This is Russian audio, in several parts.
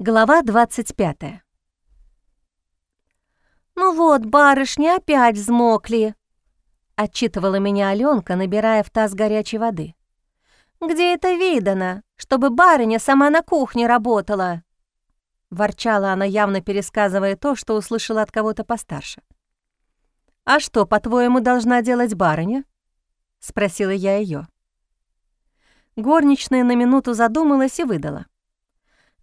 Глава 25 «Ну вот, барышни опять взмокли», — отчитывала меня Алёнка, набирая в таз горячей воды. «Где это видано, чтобы барыня сама на кухне работала?» Ворчала она, явно пересказывая то, что услышала от кого-то постарше. «А что, по-твоему, должна делать барыня?» — спросила я её. Горничная на минуту задумалась и выдала.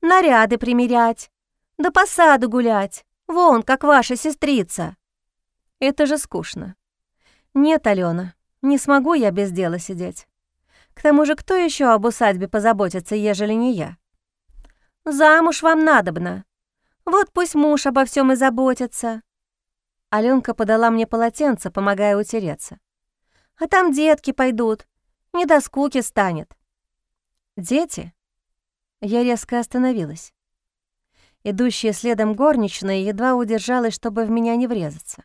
«Наряды примерять, да по саду гулять, вон, как ваша сестрица». «Это же скучно». «Нет, Алена, не смогу я без дела сидеть. К тому же, кто еще об усадьбе позаботится, ежели не я?» «Замуж вам надобно. Вот пусть муж обо всем и заботится». Аленка подала мне полотенце, помогая утереться. «А там детки пойдут, не до скуки станет». «Дети?» Я резко остановилась. Идущая следом горничная едва удержалась, чтобы в меня не врезаться.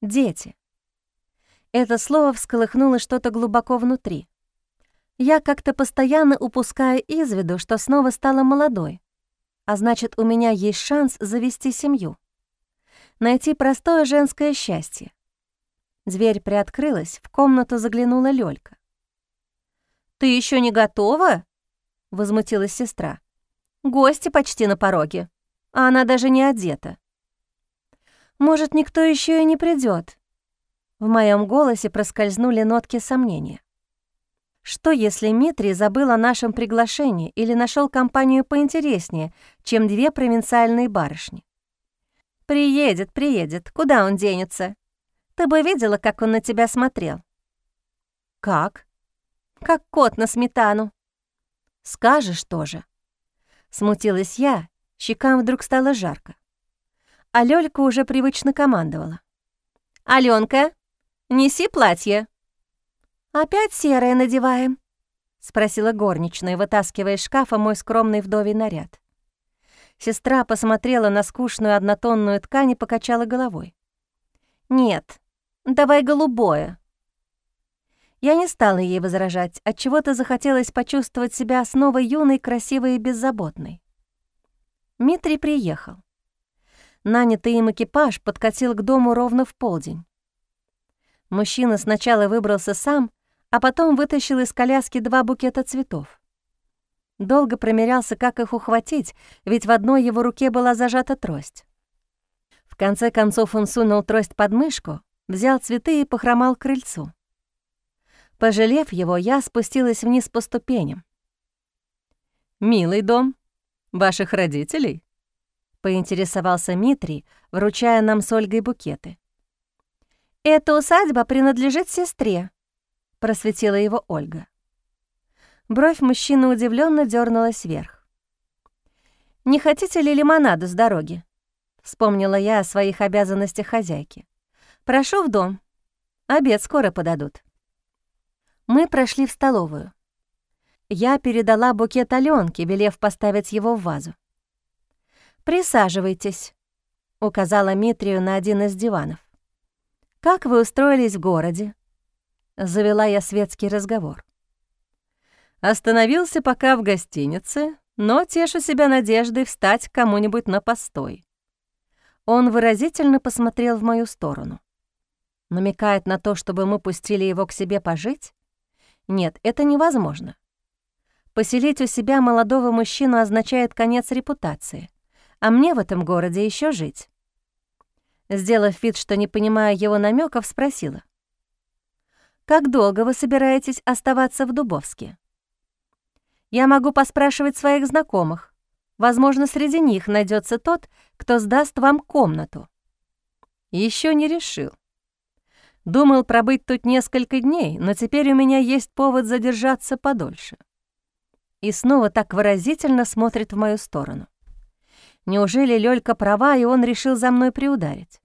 «Дети». Это слово всколыхнуло что-то глубоко внутри. Я как-то постоянно упускаю из виду, что снова стала молодой, а значит, у меня есть шанс завести семью. Найти простое женское счастье. Дверь приоткрылась, в комнату заглянула Лёлька. «Ты еще не готова?» — возмутилась сестра. «Гости почти на пороге, а она даже не одета». «Может, никто еще и не придет. В моем голосе проскользнули нотки сомнения. Что, если Митрий забыл о нашем приглашении или нашел компанию поинтереснее, чем две провинциальные барышни? «Приедет, приедет. Куда он денется? Ты бы видела, как он на тебя смотрел?» «Как?» «Как кот на сметану». «Скажешь тоже». Смутилась я, щекам вдруг стало жарко. А Лёлька уже привычно командовала. «Алёнка, Неси платье». «Опять серое надеваем?» — спросила горничная, вытаскивая из шкафа мой скромный вдовий наряд. Сестра посмотрела на скучную однотонную ткань и покачала головой. «Нет, давай голубое». Я не стала ей возражать, отчего-то захотелось почувствовать себя снова юной, красивой и беззаботной. Митрий приехал. Нанятый им экипаж подкатил к дому ровно в полдень. Мужчина сначала выбрался сам, а потом вытащил из коляски два букета цветов. Долго промерялся, как их ухватить, ведь в одной его руке была зажата трость. В конце концов он сунул трость под мышку, взял цветы и похромал к крыльцу. Пожалев его, я спустилась вниз по ступеням. «Милый дом ваших родителей?» — поинтересовался Митрий, вручая нам с Ольгой букеты. «Эта усадьба принадлежит сестре», — просветила его Ольга. Бровь мужчины удивленно дернулась вверх. «Не хотите ли лимонаду с дороги?» — вспомнила я о своих обязанностях хозяйки. «Прошу в дом. Обед скоро подадут». Мы прошли в столовую. Я передала букет Алёнке, велев поставить его в вазу. «Присаживайтесь», — указала Митрию на один из диванов. «Как вы устроились в городе?» Завела я светский разговор. Остановился пока в гостинице, но тешу себя надеждой встать кому-нибудь на постой. Он выразительно посмотрел в мою сторону. Намекает на то, чтобы мы пустили его к себе пожить? Нет, это невозможно. Поселить у себя молодого мужчину означает конец репутации, а мне в этом городе еще жить. Сделав вид, что не понимая его намеков, спросила. «Как долго вы собираетесь оставаться в Дубовске?» «Я могу поспрашивать своих знакомых. Возможно, среди них найдется тот, кто сдаст вам комнату». Еще не решил. Думал пробыть тут несколько дней, но теперь у меня есть повод задержаться подольше. И снова так выразительно смотрит в мою сторону. Неужели Лёлька права, и он решил за мной приударить?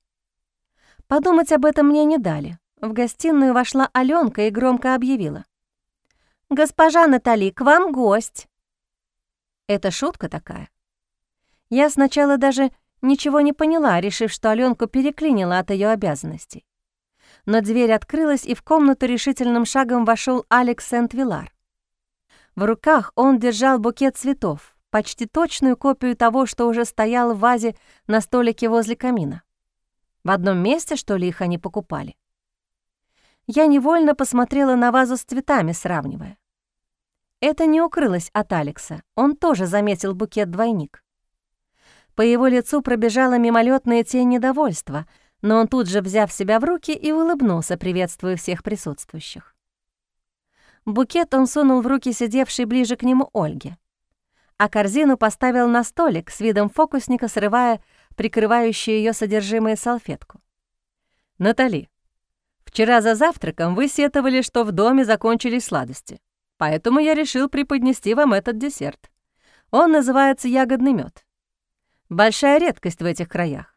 Подумать об этом мне не дали. В гостиную вошла Алёнка и громко объявила. «Госпожа Натали, к вам гость!» Это шутка такая. Я сначала даже ничего не поняла, решив, что Алёнку переклинила от её обязанностей. Но дверь открылась, и в комнату решительным шагом вошел Алекс Сент-Вилар. В руках он держал букет цветов, почти точную копию того, что уже стоял в вазе на столике возле камина. В одном месте, что ли, их они покупали. Я невольно посмотрела на вазу с цветами, сравнивая. Это не укрылось от Алекса, он тоже заметил букет-двойник. По его лицу пробежала мимолетная тень недовольства, но он тут же, взяв себя в руки, и улыбнулся, приветствуя всех присутствующих. Букет он сунул в руки сидевшей ближе к нему Ольге, а корзину поставил на столик с видом фокусника, срывая прикрывающую ее содержимое салфетку. «Натали, вчера за завтраком вы сетовали, что в доме закончились сладости, поэтому я решил преподнести вам этот десерт. Он называется ягодный мед. Большая редкость в этих краях.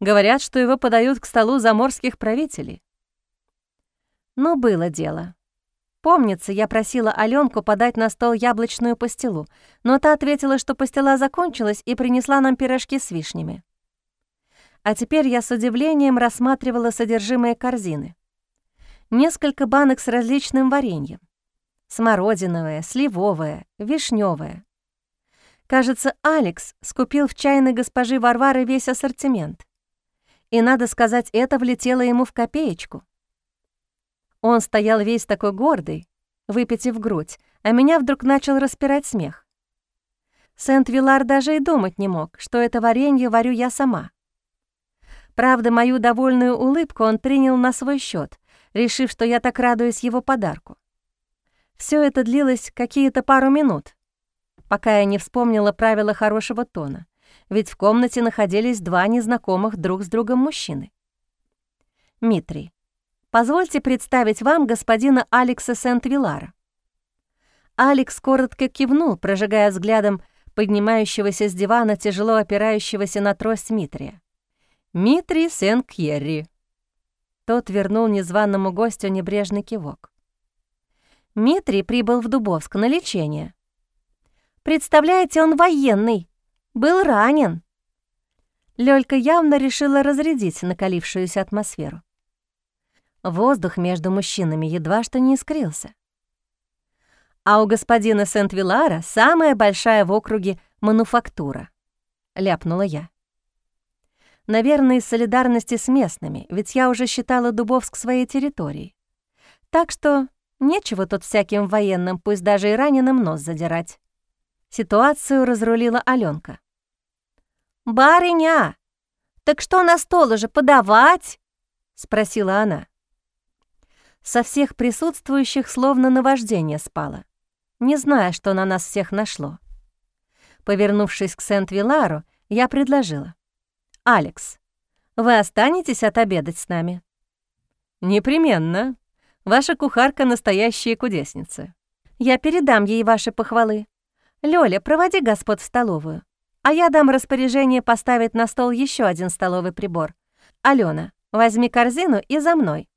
Говорят, что его подают к столу заморских правителей. Но было дело. Помнится, я просила Аленку подать на стол яблочную пастилу, но та ответила, что пастила закончилась и принесла нам пирожки с вишнями. А теперь я с удивлением рассматривала содержимое корзины. Несколько банок с различным вареньем. Смородиновое, сливовое, вишневое. Кажется, Алекс скупил в чайной госпожи Варвары весь ассортимент. И, надо сказать, это влетело ему в копеечку. Он стоял весь такой гордый, выпитив грудь, а меня вдруг начал распирать смех. Сент-Вилар даже и думать не мог, что это варенье варю я сама. Правда, мою довольную улыбку он принял на свой счет, решив, что я так радуюсь его подарку. Все это длилось какие-то пару минут, пока я не вспомнила правила хорошего тона, ведь в комнате находились два незнакомых друг с другом мужчины. Митрий, позвольте представить вам господина Алекса Сент-Вилара. Алекс коротко кивнул, прожигая взглядом поднимающегося с дивана, тяжело опирающегося на трость Митрия. «Митрий Сен-Кьерри». Тот вернул незваному гостю небрежный кивок. Митрий прибыл в Дубовск на лечение. Представляете, он военный. Был ранен. Лёлька явно решила разрядить накалившуюся атмосферу. Воздух между мужчинами едва что не искрился. А у господина Сент-Вилара самая большая в округе мануфактура, ляпнула я. Наверное, из солидарности с местными, ведь я уже считала Дубовск своей территорией. Так что нечего тут всяким военным, пусть даже и раненым, нос задирать. Ситуацию разрулила Алёнка. «Барыня, так что на стол уже подавать?» — спросила она. Со всех присутствующих словно наваждение спало, не зная, что на нас всех нашло. Повернувшись к Сент-Вилару, я предложила. «Алекс, вы останетесь отобедать с нами?» «Непременно. Ваша кухарка — настоящая кудесница. Я передам ей ваши похвалы. «Лёля, проводи господ в столовую, а я дам распоряжение поставить на стол еще один столовый прибор. Алена, возьми корзину и за мной».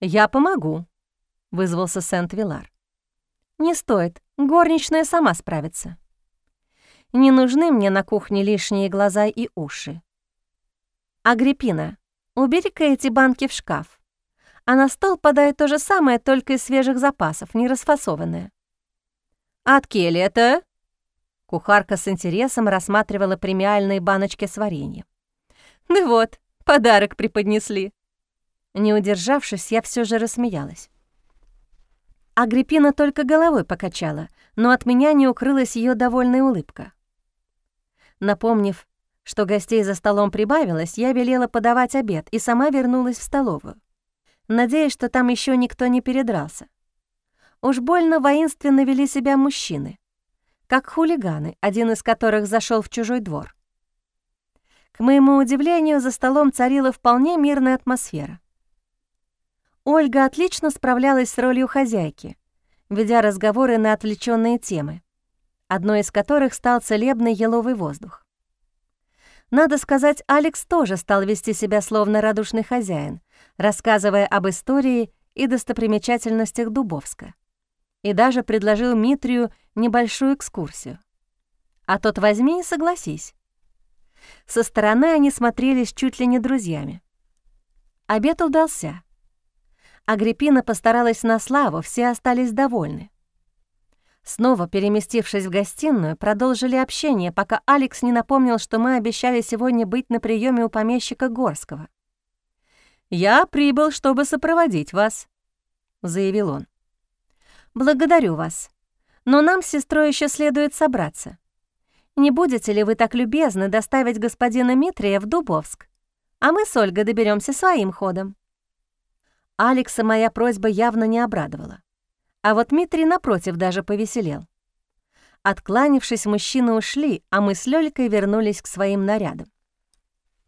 «Я помогу», — вызвался Сент-Вилар. «Не стоит, горничная сама справится». «Не нужны мне на кухне лишние глаза и уши». «Агриппина, убери-ка эти банки в шкаф, а на стол подай то же самое, только из свежих запасов, не расфасованное». «От Келли это?» Кухарка с интересом рассматривала премиальные баночки с вареньем. «Ну вот, подарок преподнесли». Не удержавшись, я все же рассмеялась. Агриппина только головой покачала, но от меня не укрылась ее довольная улыбка. Напомнив, что гостей за столом прибавилось, я велела подавать обед и сама вернулась в столовую, надеясь, что там еще никто не передрался. Уж больно воинственно вели себя мужчины, как хулиганы, один из которых зашел в чужой двор. К моему удивлению, за столом царила вполне мирная атмосфера. Ольга отлично справлялась с ролью хозяйки, ведя разговоры на отвлеченные темы, одной из которых стал целебный еловый воздух. Надо сказать, Алекс тоже стал вести себя словно радушный хозяин, рассказывая об истории и достопримечательностях Дубовска и даже предложил Митрию небольшую экскурсию. А тот возьми и согласись. Со стороны они смотрелись чуть ли не друзьями. Обед удался. Агриппина постаралась на славу, все остались довольны. Снова переместившись в гостиную, продолжили общение, пока Алекс не напомнил, что мы обещали сегодня быть на приеме у помещика Горского. «Я прибыл, чтобы сопроводить вас», — заявил он. «Благодарю вас, но нам с сестрой еще следует собраться. Не будете ли вы так любезны доставить господина Митрия в Дубовск, а мы с Ольгой доберемся своим ходом?» Алекса моя просьба явно не обрадовала. А вот Митрий, напротив, даже повеселел. Откланившись, мужчины ушли, а мы с Лёлькой вернулись к своим нарядам.